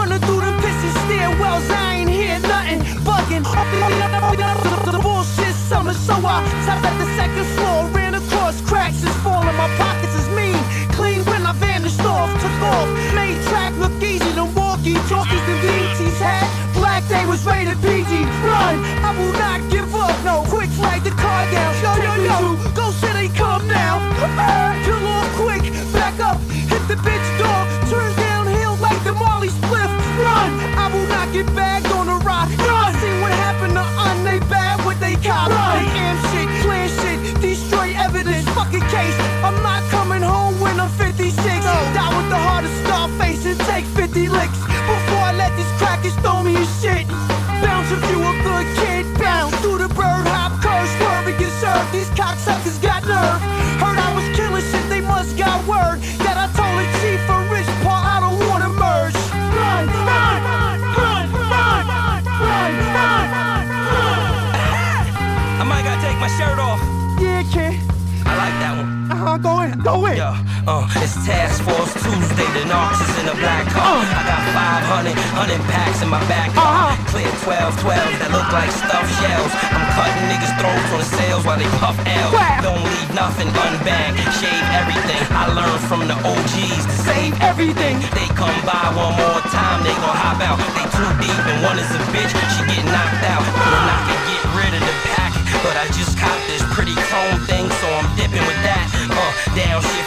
running through the pissy stairwells, I ain't hear nothing, bugging, the bullshit summer, so I stopped at the second floor, ran across cracks, is falling, my pockets is mean, clean when I vanished off, took off, made track look easy, the walkie talkies the DT's had, black day was rated PG, run, I will not give up, no, quick flag the car down, yo, yo, yo, my shirt off. yeah kid, I like that one. uh-huh, go in, go in, Yeah, uh, it's Task Force Tuesday, the narcs is in a black car. I got 500, 100 packs in my back. Uh-huh. Clear 12, 12s that look like stuffed shells. I'm cutting niggas' throats on the sales while they puff L. Wow. Don't leave nothing unbagged, shave everything. I learned from the OGs to save everything, They come by one more time, they gon' hop out. They too deep and one is a bitch, she get knocked out. I can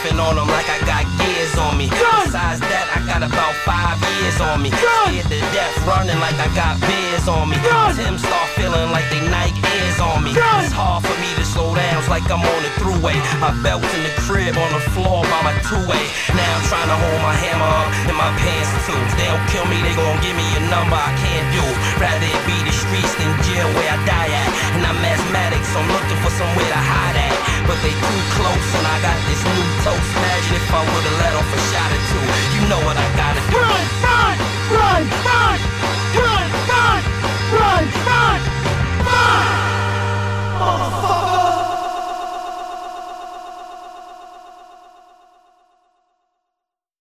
downshifting on them like I got gears on me. Besides that, I got about five years on me. Scared to death, running like I got beers on me. Tim start feeling like they Nike Airs on me. It's hard for me to slow down, it's like I'm on the throughway. My belt's in the crib on the floor by my two-way. Now I'm trying to hold my hammer up in my pants too. They don't kill me, they gon' give me a number I can't do. Rather it be the streets than jail where I die at. And I'm asthmatic, so I'm looking for somewhere to hide at. But they too close, and I got this